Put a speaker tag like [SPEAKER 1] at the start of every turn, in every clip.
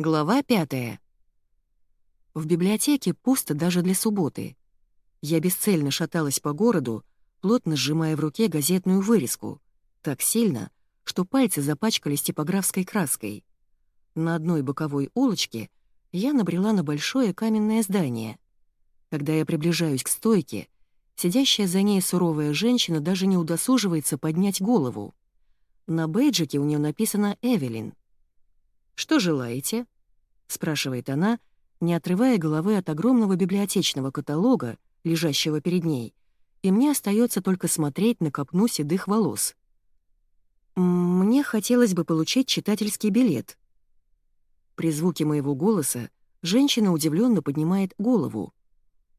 [SPEAKER 1] Глава пятая. В библиотеке пусто даже для субботы. Я бесцельно шаталась по городу, плотно сжимая в руке газетную вырезку, так сильно, что пальцы запачкались типографской краской. На одной боковой улочке я набрела на большое каменное здание. Когда я приближаюсь к стойке, сидящая за ней суровая женщина даже не удосуживается поднять голову. На бейджике у нее написано «Эвелин». «Что желаете?» — спрашивает она, не отрывая головы от огромного библиотечного каталога, лежащего перед ней, и мне остается только смотреть на копну седых волос. «Мне хотелось бы получить читательский билет». При звуке моего голоса женщина удивленно поднимает голову.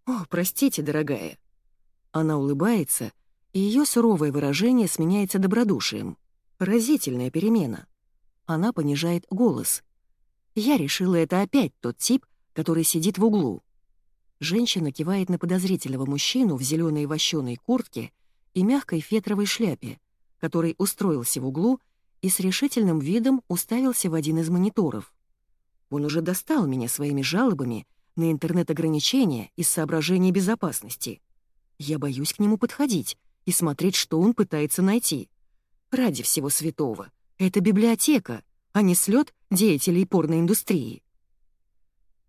[SPEAKER 1] «О, простите, дорогая». Она улыбается, и ее суровое выражение сменяется добродушием. Разительная перемена. Она понижает голос. Я решила, это опять тот тип, который сидит в углу. Женщина кивает на подозрительного мужчину в зеленой вощеной куртке и мягкой фетровой шляпе, который устроился в углу и с решительным видом уставился в один из мониторов. Он уже достал меня своими жалобами на интернет-ограничения из соображений безопасности. Я боюсь к нему подходить и смотреть, что он пытается найти. Ради всего святого. Это библиотека, а не слет деятелей порноиндустрии.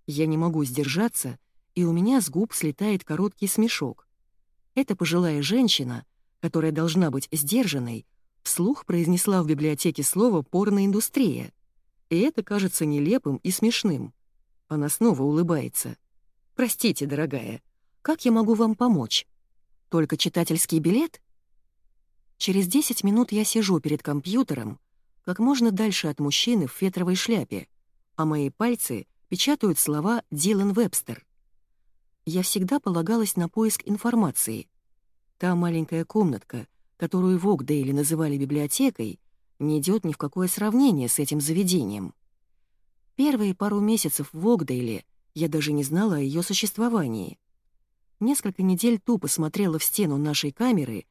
[SPEAKER 1] Я не могу сдержаться, и у меня с губ слетает короткий смешок. Эта пожилая женщина, которая должна быть сдержанной, вслух произнесла в библиотеке слово «порноиндустрия». И это кажется нелепым и смешным. Она снова улыбается. «Простите, дорогая, как я могу вам помочь? Только читательский билет?» Через 10 минут я сижу перед компьютером, как можно дальше от мужчины в фетровой шляпе, а мои пальцы печатают слова «Дилан Вебстер». Я всегда полагалась на поиск информации. Та маленькая комнатка, которую в Окдейле называли библиотекой, не идет ни в какое сравнение с этим заведением. Первые пару месяцев в Окдейле я даже не знала о ее существовании. Несколько недель тупо смотрела в стену нашей камеры,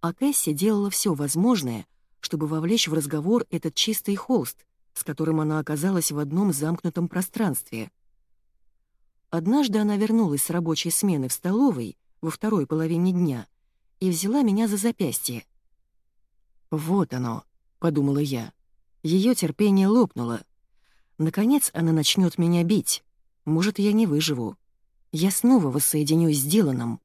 [SPEAKER 1] а Кэсси делала все возможное, чтобы вовлечь в разговор этот чистый холст, с которым она оказалась в одном замкнутом пространстве. Однажды она вернулась с рабочей смены в столовой во второй половине дня и взяла меня за запястье. «Вот оно», — подумала я. Ее терпение лопнуло. Наконец она начнет меня бить. Может, я не выживу. Я снова воссоединюсь с Диланом.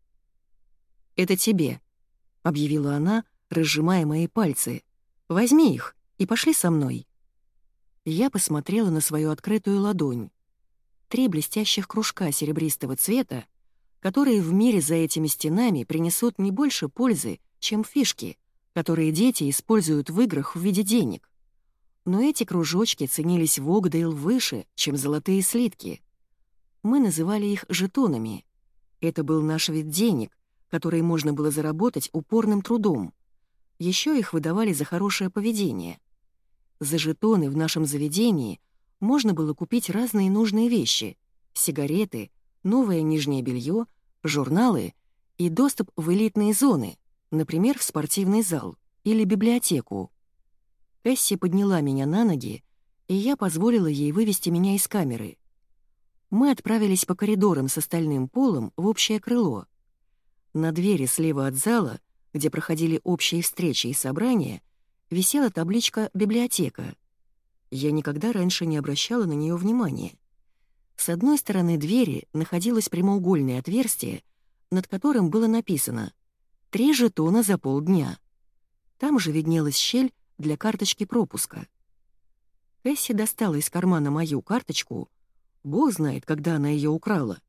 [SPEAKER 1] «Это тебе», — объявила она, разжимая мои пальцы. Возьми их и пошли со мной». Я посмотрела на свою открытую ладонь. Три блестящих кружка серебристого цвета, которые в мире за этими стенами принесут не больше пользы, чем фишки, которые дети используют в играх в виде денег. Но эти кружочки ценились в Огдейл выше, чем золотые слитки. Мы называли их жетонами. Это был наш вид денег, который можно было заработать упорным трудом. Еще их выдавали за хорошее поведение. За жетоны в нашем заведении можно было купить разные нужные вещи — сигареты, новое нижнее белье, журналы и доступ в элитные зоны, например, в спортивный зал или библиотеку. Кэсси подняла меня на ноги, и я позволила ей вывести меня из камеры. Мы отправились по коридорам с остальным полом в общее крыло. На двери слева от зала где проходили общие встречи и собрания, висела табличка «Библиотека». Я никогда раньше не обращала на нее внимания. С одной стороны двери находилось прямоугольное отверстие, над которым было написано «Три жетона за полдня». Там же виднелась щель для карточки пропуска. Кэсси достала из кармана мою карточку. Бог знает, когда она ее украла.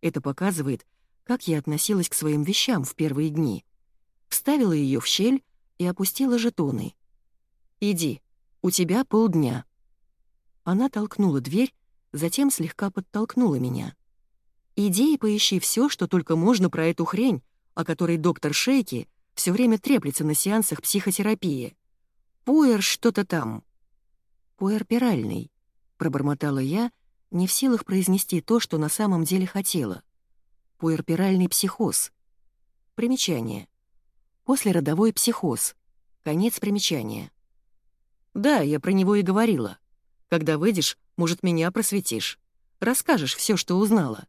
[SPEAKER 1] Это показывает, как я относилась к своим вещам в первые дни вставила ее в щель и опустила жетоны. «Иди, у тебя полдня». Она толкнула дверь, затем слегка подтолкнула меня. «Иди и поищи все, что только можно про эту хрень, о которой доктор Шейки все время треплется на сеансах психотерапии. Пуэр что-то там». «Пуэрпиральный», — пробормотала я, не в силах произнести то, что на самом деле хотела. Пуэрпиральный психоз. Примечание. Послеродовой психоз. Конец примечания. Да, я про него и говорила. Когда выйдешь, может, меня просветишь. Расскажешь все, что узнала».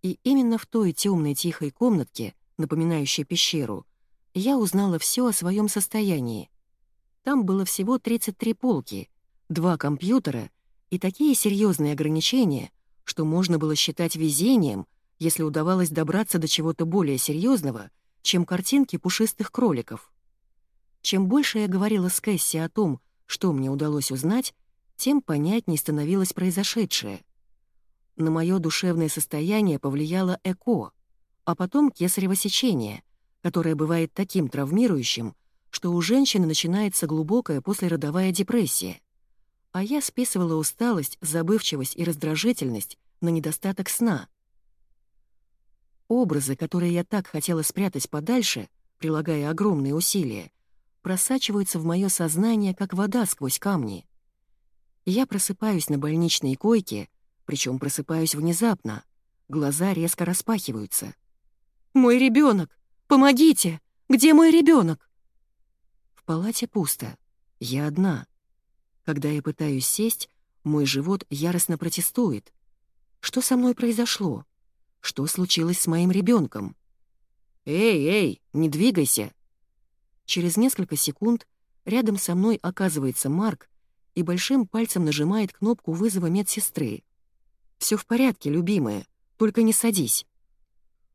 [SPEAKER 1] И именно в той темной тихой комнатке, напоминающей пещеру, я узнала все о своем состоянии. Там было всего 33 полки, два компьютера и такие серьезные ограничения, что можно было считать везением, если удавалось добраться до чего-то более серьезного, чем картинки пушистых кроликов. Чем больше я говорила с Кэсси о том, что мне удалось узнать, тем понятней становилось произошедшее. На мое душевное состояние повлияло ЭКО, а потом кесарево сечение, которое бывает таким травмирующим, что у женщины начинается глубокая послеродовая депрессия. А я списывала усталость, забывчивость и раздражительность на недостаток сна. Образы, которые я так хотела спрятать подальше, прилагая огромные усилия, просачиваются в мое сознание, как вода сквозь камни. Я просыпаюсь на больничной койке, причем просыпаюсь внезапно. Глаза резко распахиваются. «Мой ребенок! Помогите! Где мой ребенок? В палате пусто. Я одна. Когда я пытаюсь сесть, мой живот яростно протестует. Что со мной произошло? Что случилось с моим ребенком? «Эй, эй, не двигайся!» Через несколько секунд рядом со мной оказывается Марк и большим пальцем нажимает кнопку вызова медсестры. Все в порядке, любимая, только не садись».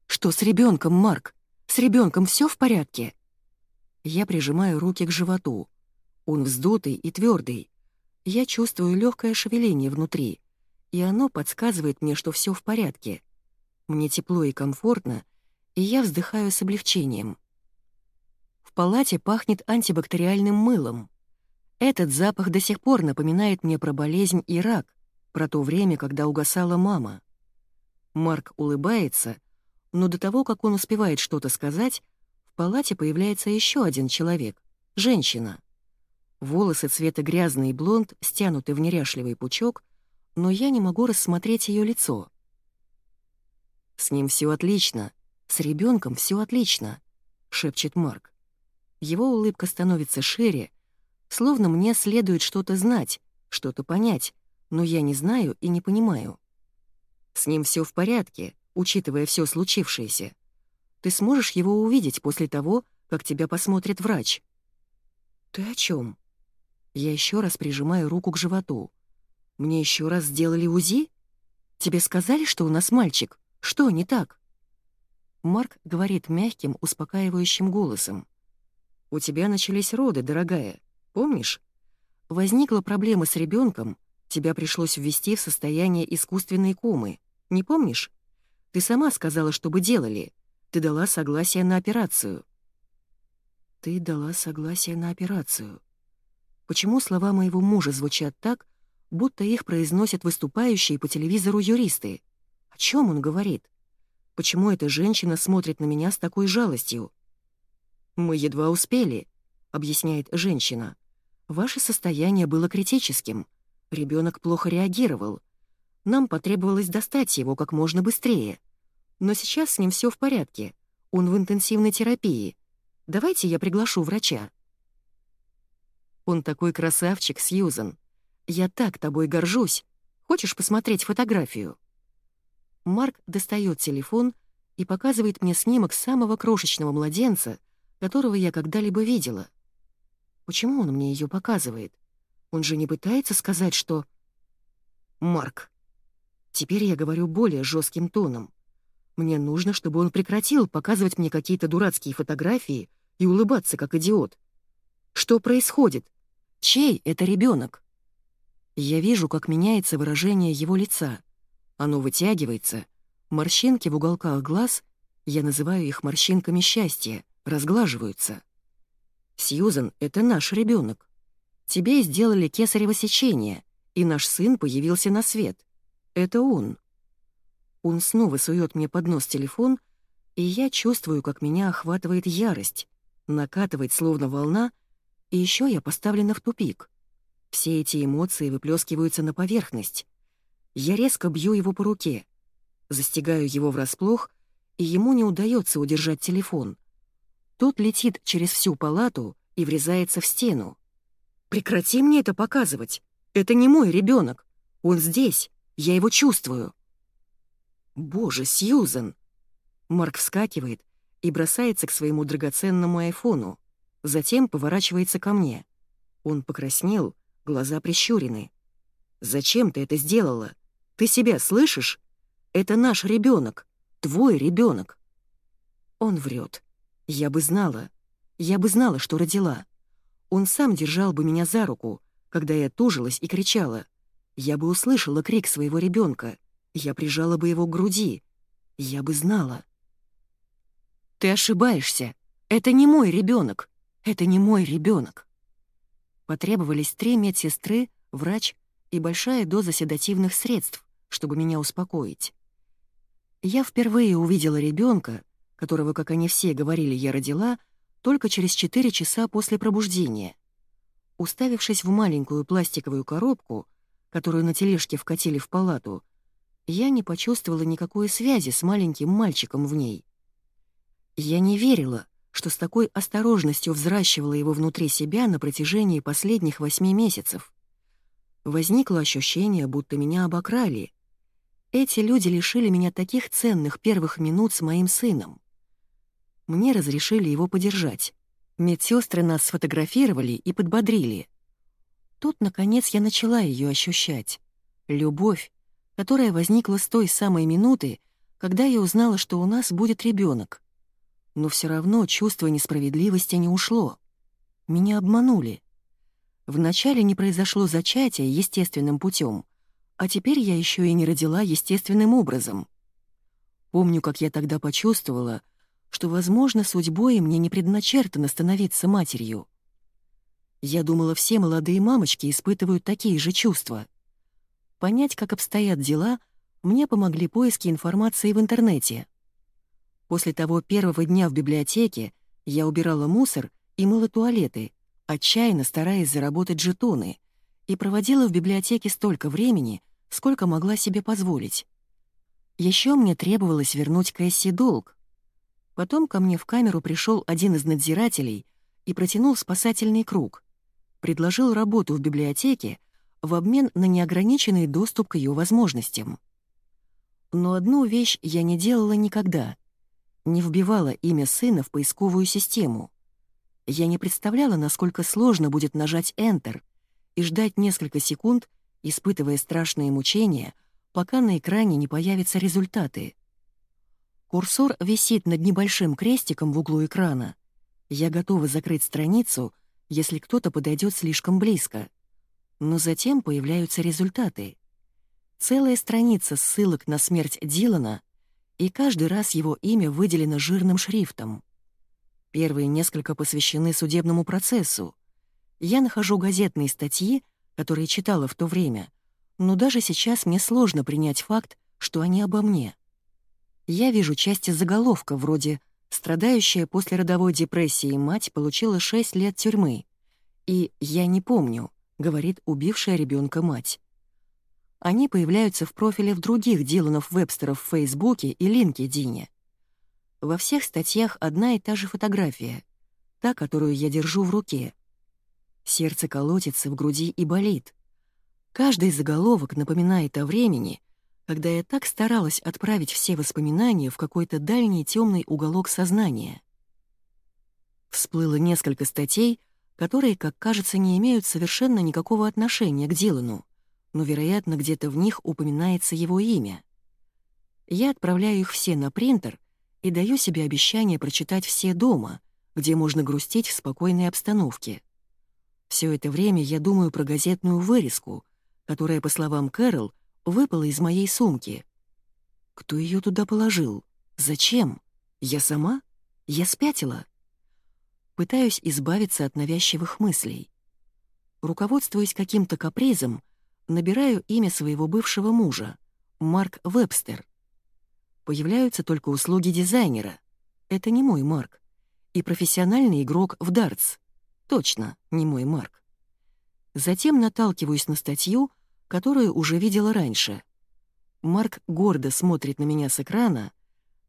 [SPEAKER 1] «Что с ребенком, Марк? С ребенком все в порядке?» Я прижимаю руки к животу. Он вздутый и твердый. Я чувствую легкое шевеление внутри, и оно подсказывает мне, что все в порядке. Мне тепло и комфортно, и я вздыхаю с облегчением. В палате пахнет антибактериальным мылом. Этот запах до сих пор напоминает мне про болезнь и рак, про то время, когда угасала мама. Марк улыбается, но до того, как он успевает что-то сказать, палате появляется еще один человек — женщина. Волосы цвета грязный блонд стянуты в неряшливый пучок, но я не могу рассмотреть ее лицо. «С ним все отлично, с ребенком все отлично», — шепчет Марк. Его улыбка становится шире, словно мне следует что-то знать, что-то понять, но я не знаю и не понимаю. С ним все в порядке, учитывая все случившееся. Ты сможешь его увидеть после того, как тебя посмотрит врач». «Ты о чем? Я еще раз прижимаю руку к животу. «Мне еще раз сделали УЗИ? Тебе сказали, что у нас мальчик? Что не так?» Марк говорит мягким, успокаивающим голосом. «У тебя начались роды, дорогая. Помнишь? Возникла проблема с ребенком, тебя пришлось ввести в состояние искусственной комы. Не помнишь? Ты сама сказала, чтобы делали. Ты дала согласие на операцию». «Ты дала согласие на операцию». Почему слова моего мужа звучат так, будто их произносят выступающие по телевизору юристы? О чем он говорит? Почему эта женщина смотрит на меня с такой жалостью? «Мы едва успели», — объясняет женщина. «Ваше состояние было критическим. Ребенок плохо реагировал. Нам потребовалось достать его как можно быстрее. Но сейчас с ним все в порядке. Он в интенсивной терапии. Давайте я приглашу врача». «Он такой красавчик, Сьюзан. Я так тобой горжусь. Хочешь посмотреть фотографию?» Марк достает телефон и показывает мне снимок самого крошечного младенца, которого я когда-либо видела. Почему он мне ее показывает? Он же не пытается сказать, что... Марк. Теперь я говорю более жестким тоном. Мне нужно, чтобы он прекратил показывать мне какие-то дурацкие фотографии и улыбаться, как идиот. Что происходит? Чей это ребенок? Я вижу, как меняется выражение его лица. Оно вытягивается. Морщинки в уголках глаз, я называю их морщинками счастья, разглаживаются. «Сьюзен, это наш ребенок. Тебе сделали кесарево сечение, и наш сын появился на свет. Это он». Он снова сует мне под нос телефон, и я чувствую, как меня охватывает ярость, накатывает словно волна, и еще я поставлена в тупик. Все эти эмоции выплескиваются на поверхность. Я резко бью его по руке, застигаю его врасплох, и ему не удается удержать телефон. Тот летит через всю палату и врезается в стену. «Прекрати мне это показывать! Это не мой ребенок. Он здесь. Я его чувствую. Боже, Сьюзен! Марк вскакивает и бросается к своему драгоценному айфону. Затем поворачивается ко мне. Он покраснел, глаза прищурены. «Зачем ты это сделала? Ты себя слышишь? Это наш ребенок, твой ребенок. Он врет. Я бы знала. Я бы знала, что родила. Он сам держал бы меня за руку, когда я тужилась и кричала. Я бы услышала крик своего ребенка. Я прижала бы его к груди. Я бы знала. Ты ошибаешься. Это не мой ребенок. Это не мой ребенок. Потребовались три медсестры, врач и большая доза седативных средств, чтобы меня успокоить. Я впервые увидела ребенка, которого, как они все говорили, я родила, только через 4 часа после пробуждения. Уставившись в маленькую пластиковую коробку, которую на тележке вкатили в палату, я не почувствовала никакой связи с маленьким мальчиком в ней. Я не верила, что с такой осторожностью взращивала его внутри себя на протяжении последних восьми месяцев. Возникло ощущение, будто меня обокрали. Эти люди лишили меня таких ценных первых минут с моим сыном. Мне разрешили его подержать. Медсестры нас сфотографировали и подбодрили. Тут, наконец, я начала ее ощущать. Любовь, которая возникла с той самой минуты, когда я узнала, что у нас будет ребенок. Но все равно чувство несправедливости не ушло. Меня обманули. Вначале не произошло зачатие естественным путем, а теперь я еще и не родила естественным образом. Помню, как я тогда почувствовала, что, возможно, судьбой мне не предначертано становиться матерью. Я думала, все молодые мамочки испытывают такие же чувства. Понять, как обстоят дела, мне помогли поиски информации в интернете. После того первого дня в библиотеке я убирала мусор и мыла туалеты, отчаянно стараясь заработать жетоны, и проводила в библиотеке столько времени, сколько могла себе позволить. Еще мне требовалось вернуть Кэсси долг, Потом ко мне в камеру пришел один из надзирателей и протянул спасательный круг. Предложил работу в библиотеке в обмен на неограниченный доступ к ее возможностям. Но одну вещь я не делала никогда. Не вбивала имя сына в поисковую систему. Я не представляла, насколько сложно будет нажать Enter и ждать несколько секунд, испытывая страшные мучения, пока на экране не появятся результаты. Курсор висит над небольшим крестиком в углу экрана. Я готова закрыть страницу, если кто-то подойдет слишком близко. Но затем появляются результаты. Целая страница ссылок на смерть Дилана, и каждый раз его имя выделено жирным шрифтом. Первые несколько посвящены судебному процессу. Я нахожу газетные статьи, которые читала в то время, но даже сейчас мне сложно принять факт, что они обо мне я вижу части заголовка вроде «Страдающая после родовой депрессии мать получила 6 лет тюрьмы» и «Я не помню», — говорит убившая ребенка мать. Они появляются в профиле в других Диланов Вебстеров в Фейсбуке и LinkedIn. Во всех статьях одна и та же фотография, та, которую я держу в руке. Сердце колотится в груди и болит. Каждый заголовок напоминает о времени, когда я так старалась отправить все воспоминания в какой-то дальний темный уголок сознания. Всплыло несколько статей, которые, как кажется, не имеют совершенно никакого отношения к Дилану, но, вероятно, где-то в них упоминается его имя. Я отправляю их все на принтер и даю себе обещание прочитать все дома, где можно грустить в спокойной обстановке. Все это время я думаю про газетную вырезку, которая, по словам Кэрол, выпала из моей сумки. Кто ее туда положил? Зачем? Я сама? Я спятила? Пытаюсь избавиться от навязчивых мыслей. Руководствуясь каким-то капризом, набираю имя своего бывшего мужа, Марк Вебстер. Появляются только услуги дизайнера. Это не мой Марк. И профессиональный игрок в дартс. Точно, не мой Марк. Затем наталкиваюсь на статью, которую уже видела раньше. Марк гордо смотрит на меня с экрана.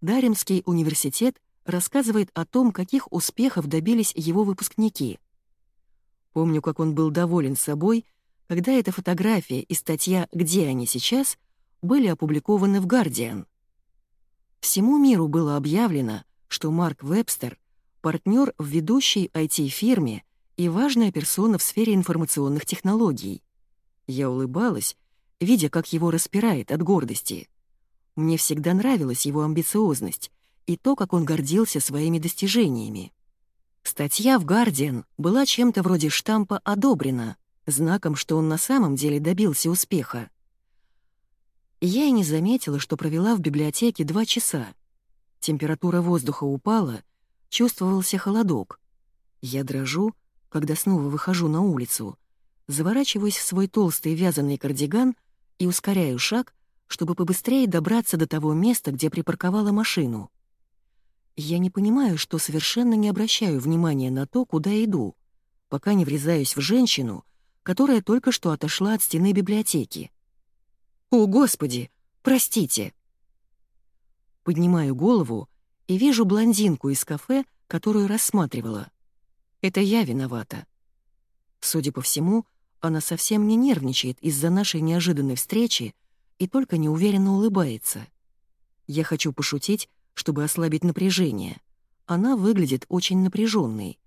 [SPEAKER 1] Даремский университет рассказывает о том, каких успехов добились его выпускники. Помню, как он был доволен собой, когда эта фотография и статья «Где они сейчас» были опубликованы в «Гардиан». Всему миру было объявлено, что Марк Вебстер — партнер в ведущей IT-фирме и важная персона в сфере информационных технологий. Я улыбалась, видя, как его распирает от гордости. Мне всегда нравилась его амбициозность и то, как он гордился своими достижениями. Статья в «Гардиан» была чем-то вроде штампа «одобрена», знаком, что он на самом деле добился успеха. Я и не заметила, что провела в библиотеке два часа. Температура воздуха упала, чувствовался холодок. Я дрожу, когда снова выхожу на улицу, заворачиваюсь в свой толстый вязаный кардиган и ускоряю шаг, чтобы побыстрее добраться до того места, где припарковала машину. Я не понимаю, что совершенно не обращаю внимания на то, куда иду, пока не врезаюсь в женщину, которая только что отошла от стены библиотеки. «О, Господи! Простите!» Поднимаю голову и вижу блондинку из кафе, которую рассматривала. Это я виновата. Судя по всему, она совсем не нервничает из-за нашей неожиданной встречи и только неуверенно улыбается. Я хочу пошутить, чтобы ослабить напряжение. Она выглядит очень напряженной.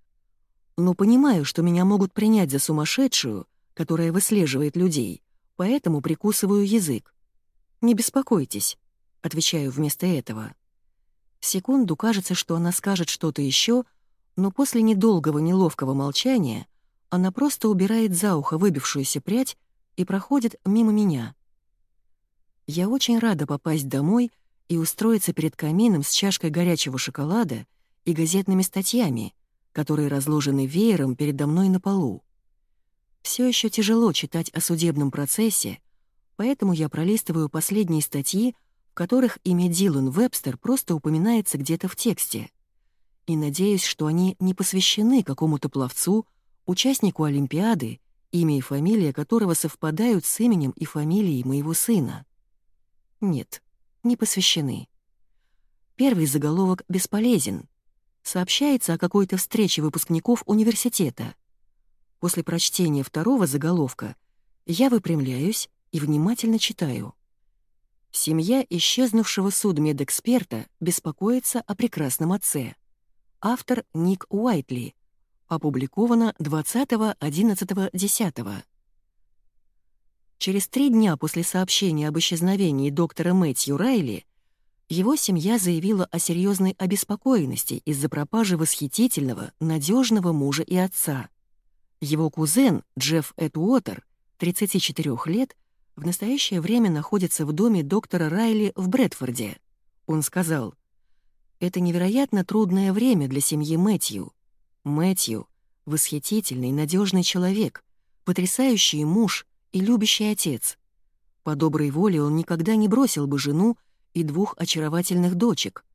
[SPEAKER 1] Но понимаю, что меня могут принять за сумасшедшую, которая выслеживает людей, поэтому прикусываю язык. «Не беспокойтесь», — отвечаю вместо этого. Секунду кажется, что она скажет что-то еще, но после недолгого неловкого молчания она просто убирает за ухо выбившуюся прядь и проходит мимо меня. Я очень рада попасть домой и устроиться перед камином с чашкой горячего шоколада и газетными статьями, которые разложены веером передо мной на полу. Все еще тяжело читать о судебном процессе, поэтому я пролистываю последние статьи, в которых имя Дилан Вебстер просто упоминается где-то в тексте. И надеюсь, что они не посвящены какому-то пловцу, участнику Олимпиады, имя и фамилия которого совпадают с именем и фамилией моего сына. Нет, не посвящены. Первый заголовок бесполезен. Сообщается о какой-то встрече выпускников университета. После прочтения второго заголовка я выпрямляюсь и внимательно читаю. Семья исчезнувшего судмедэксперта беспокоится о прекрасном отце. Автор Ник Уайтли. Опубликовано 20.11.10. Через три дня после сообщения об исчезновении доктора Мэтью Райли его семья заявила о серьезной обеспокоенности из-за пропажи восхитительного, надежного мужа и отца. Его кузен Джефф Эдуотер, 34 лет, в настоящее время находится в доме доктора Райли в Брэдфорде. Он сказал, «Это невероятно трудное время для семьи Мэтью. Мэтью — восхитительный, надежный человек, потрясающий муж и любящий отец. По доброй воле он никогда не бросил бы жену и двух очаровательных дочек,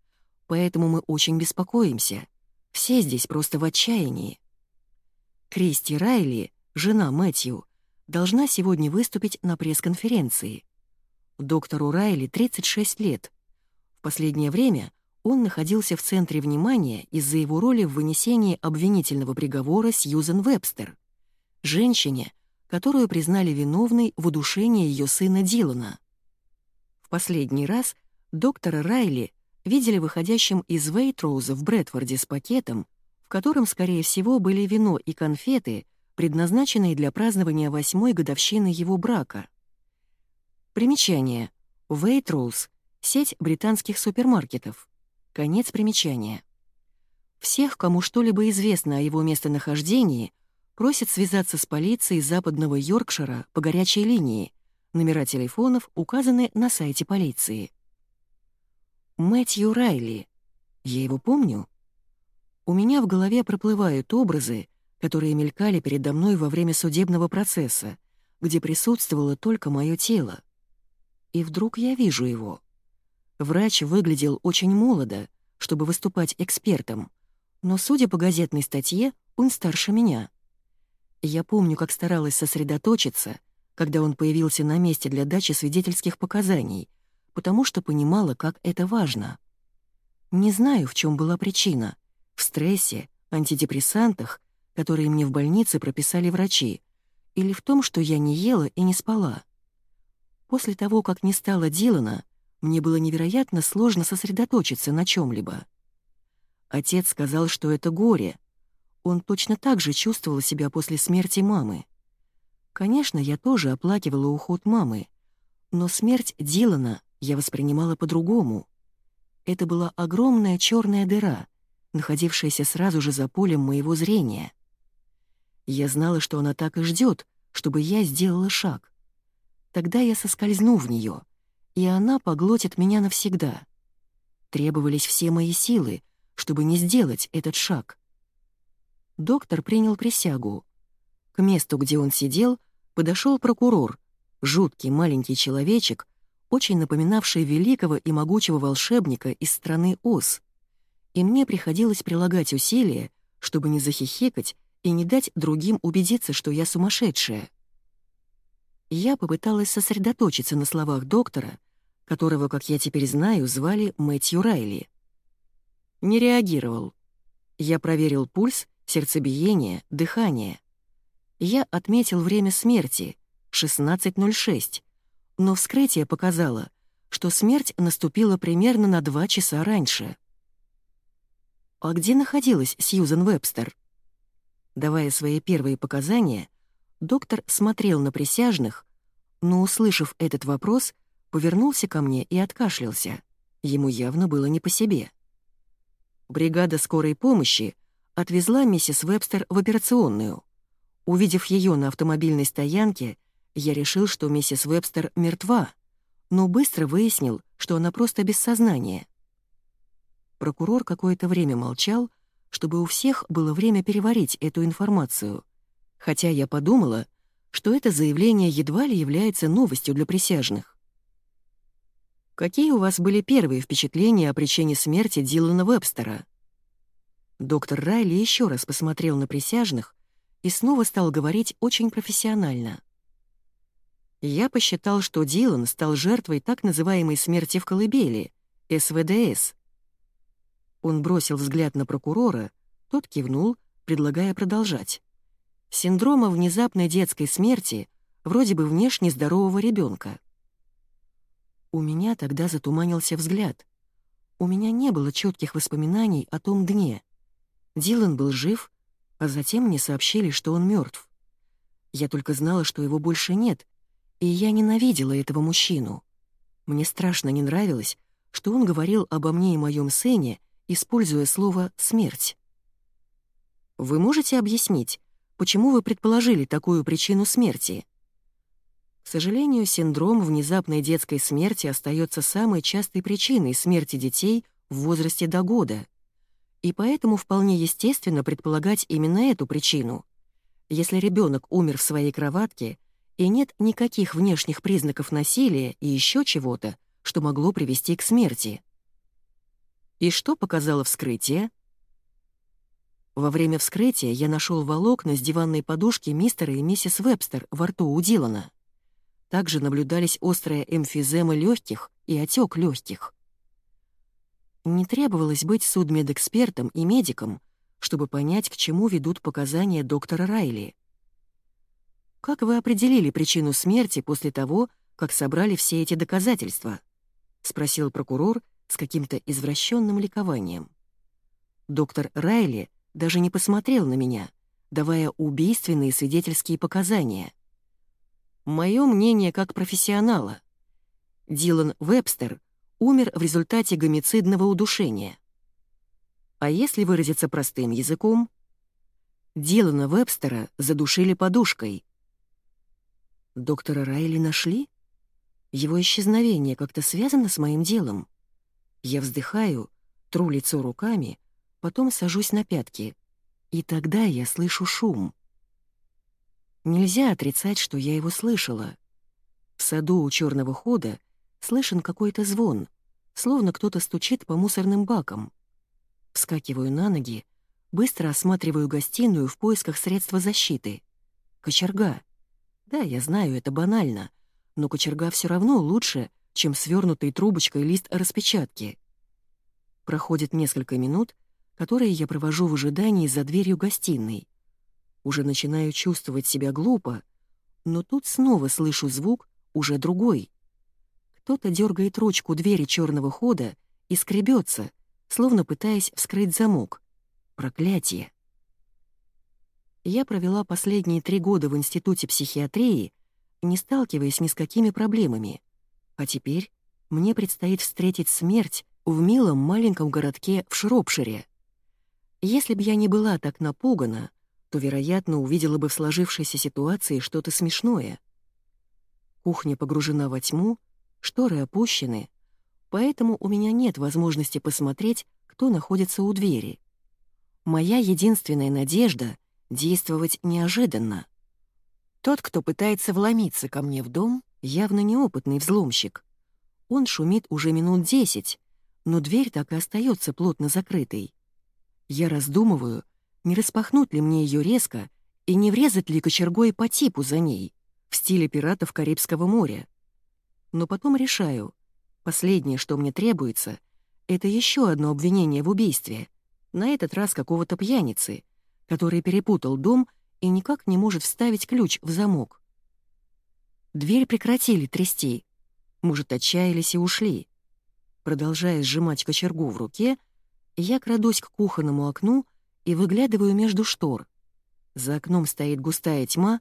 [SPEAKER 1] поэтому мы очень беспокоимся. Все здесь просто в отчаянии. Кристи Райли, жена Мэтью, должна сегодня выступить на пресс-конференции. Доктору Райли 36 лет. В последнее время он находился в центре внимания из-за его роли в вынесении обвинительного приговора Сьюзен Вебстер, женщине, которую признали виновной в удушении ее сына Дилана. В последний раз доктора Райли видели выходящим из Вейтроуза в Брэдфорде с пакетом, в котором, скорее всего, были вино и конфеты, предназначенные для празднования восьмой годовщины его брака. Примечание. Waitrose — сеть британских супермаркетов. Конец примечания. Всех, кому что-либо известно о его местонахождении, просят связаться с полицией западного Йоркшира по горячей линии. Номера телефонов указаны на сайте полиции. Мэтью Райли. Я его помню? У меня в голове проплывают образы, которые мелькали передо мной во время судебного процесса, где присутствовало только мое тело. И вдруг я вижу его. Врач выглядел очень молодо, чтобы выступать экспертом, но, судя по газетной статье, он старше меня. Я помню, как старалась сосредоточиться, когда он появился на месте для дачи свидетельских показаний, потому что понимала, как это важно. Не знаю, в чем была причина — в стрессе, антидепрессантах, которые мне в больнице прописали врачи, Или в том, что я не ела и не спала? После того, как не стало Дилана, мне было невероятно сложно сосредоточиться на чем-либо. Отец сказал, что это горе. Он точно так же чувствовал себя после смерти мамы. Конечно, я тоже оплакивала уход мамы, но смерть Дилана я воспринимала по-другому. Это была огромная черная дыра, находившаяся сразу же за полем моего зрения. Я знала, что она так и ждет, чтобы я сделала шаг. Тогда я соскользну в нее, и она поглотит меня навсегда. Требовались все мои силы, чтобы не сделать этот шаг. Доктор принял присягу. К месту, где он сидел, подошел прокурор, жуткий маленький человечек, очень напоминавший великого и могучего волшебника из страны Оз. И мне приходилось прилагать усилия, чтобы не захихикать и не дать другим убедиться, что я сумасшедшая. Я попыталась сосредоточиться на словах доктора, которого, как я теперь знаю, звали Мэтью Райли. Не реагировал. Я проверил пульс, сердцебиение, дыхание. Я отметил время смерти — 16.06, но вскрытие показало, что смерть наступила примерно на два часа раньше. А где находилась Сьюзен Вебстер? Давая свои первые показания, доктор смотрел на присяжных, но, услышав этот вопрос, повернулся ко мне и откашлялся. Ему явно было не по себе. Бригада скорой помощи отвезла миссис Вебстер в операционную. Увидев ее на автомобильной стоянке, я решил, что миссис Вебстер мертва, но быстро выяснил, что она просто без сознания. Прокурор какое-то время молчал, чтобы у всех было время переварить эту информацию, хотя я подумала, что это заявление едва ли является новостью для присяжных. Какие у вас были первые впечатления о причине смерти Дилана Вебстера? Доктор Райли еще раз посмотрел на присяжных и снова стал говорить очень профессионально. Я посчитал, что Дилан стал жертвой так называемой смерти в колыбели, СВДС. Он бросил взгляд на прокурора, тот кивнул, предлагая продолжать. Синдрома внезапной детской смерти, вроде бы внешне здорового ребенка. У меня тогда затуманился взгляд. У меня не было четких воспоминаний о том дне. Дилан был жив, а затем мне сообщили, что он мертв. Я только знала, что его больше нет, и я ненавидела этого мужчину. Мне страшно не нравилось, что он говорил обо мне и моем сыне, используя слово «смерть». Вы можете объяснить, почему вы предположили такую причину смерти? К сожалению, синдром внезапной детской смерти остается самой частой причиной смерти детей в возрасте до года и поэтому вполне естественно предполагать именно эту причину. Если ребенок умер в своей кроватке, и нет никаких внешних признаков насилия и еще чего-то, что могло привести к смерти. И что показало вскрытие? Во время вскрытия я нашел волокна с диванной подушки мистера и миссис Вебстер во рту у Дилана. Также наблюдались острая эмфизема легких и отек легких. Не требовалось быть судмедэкспертом и медиком, чтобы понять, к чему ведут показания доктора Райли. «Как вы определили причину смерти после того, как собрали все эти доказательства?» — спросил прокурор с каким-то извращенным ликованием. Доктор Райли даже не посмотрел на меня, давая убийственные свидетельские показания. Мое мнение как профессионала. Дилан Вебстер умер в результате гомицидного удушения. А если выразиться простым языком? Дилана Вебстера задушили подушкой. Доктора Райли нашли? Его исчезновение как-то связано с моим делом. Я вздыхаю, тру лицо руками, потом сажусь на пятки. И тогда я слышу шум. Нельзя отрицать, что я его слышала. В саду у черного хода слышен какой-то звон, словно кто-то стучит по мусорным бакам. Вскакиваю на ноги, быстро осматриваю гостиную в поисках средства защиты. Кочерга. Да, я знаю, это банально, но кочерга все равно лучше, чем свернутый трубочкой лист распечатки. Проходит несколько минут, которые я провожу в ожидании за дверью гостиной. Уже начинаю чувствовать себя глупо, Но тут снова слышу звук, уже другой. Кто-то дергает ручку двери черного хода и скребется, словно пытаясь вскрыть замок. Проклятие. Я провела последние три года в Институте психиатрии, не сталкиваясь ни с какими проблемами. А теперь мне предстоит встретить смерть в милом маленьком городке в Шропшире. Если б я не была так напугана, то, вероятно, увидела бы в сложившейся ситуации что-то смешное. Кухня погружена во тьму, шторы опущены, поэтому у меня нет возможности посмотреть, кто находится у двери. Моя единственная надежда — действовать неожиданно. Тот, кто пытается вломиться ко мне в дом, явно неопытный взломщик. Он шумит уже минут десять, но дверь так и остается плотно закрытой. Я раздумываю, не распахнуть ли мне ее резко и не врезать ли кочергой по типу за ней, в стиле пиратов Карибского моря. Но потом решаю, последнее, что мне требуется, это еще одно обвинение в убийстве, на этот раз какого-то пьяницы, который перепутал дом и никак не может вставить ключ в замок. Дверь прекратили трясти. Может, отчаялись и ушли. Продолжая сжимать кочергу в руке, я крадусь к кухонному окну и выглядываю между штор. За окном стоит густая тьма,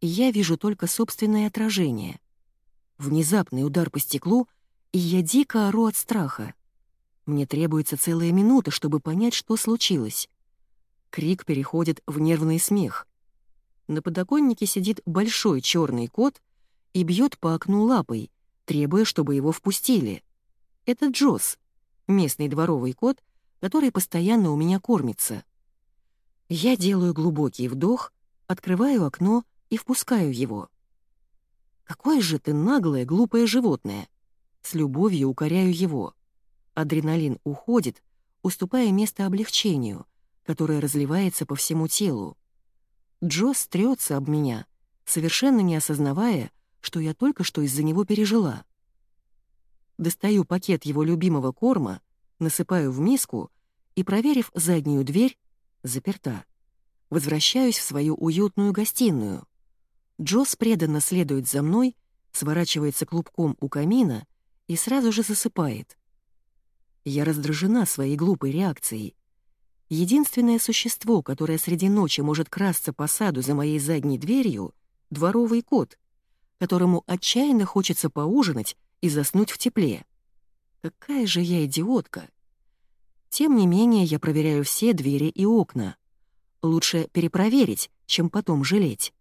[SPEAKER 1] и я вижу только собственное отражение. Внезапный удар по стеклу, и я дико ору от страха. Мне требуется целая минута, чтобы понять, что случилось. Крик переходит в нервный смех. На подоконнике сидит большой черный кот и бьет по окну лапой, требуя, чтобы его впустили. Это Джосс, местный дворовый кот, который постоянно у меня кормится. Я делаю глубокий вдох, открываю окно и впускаю его. «Какое же ты наглое, глупое животное!» С любовью укоряю его. Адреналин уходит, уступая место облегчению, которое разливается по всему телу. Джо стрется об меня, совершенно не осознавая, что я только что из-за него пережила. Достаю пакет его любимого корма, насыпаю в миску и, проверив заднюю дверь, заперта. Возвращаюсь в свою уютную гостиную. Джос преданно следует за мной, сворачивается клубком у камина и сразу же засыпает. Я раздражена своей глупой реакцией. Единственное существо, которое среди ночи может красться по саду за моей задней дверью — дворовый кот, которому отчаянно хочется поужинать и заснуть в тепле. Какая же я идиотка! Тем не менее, я проверяю все двери и окна. Лучше перепроверить, чем потом жалеть.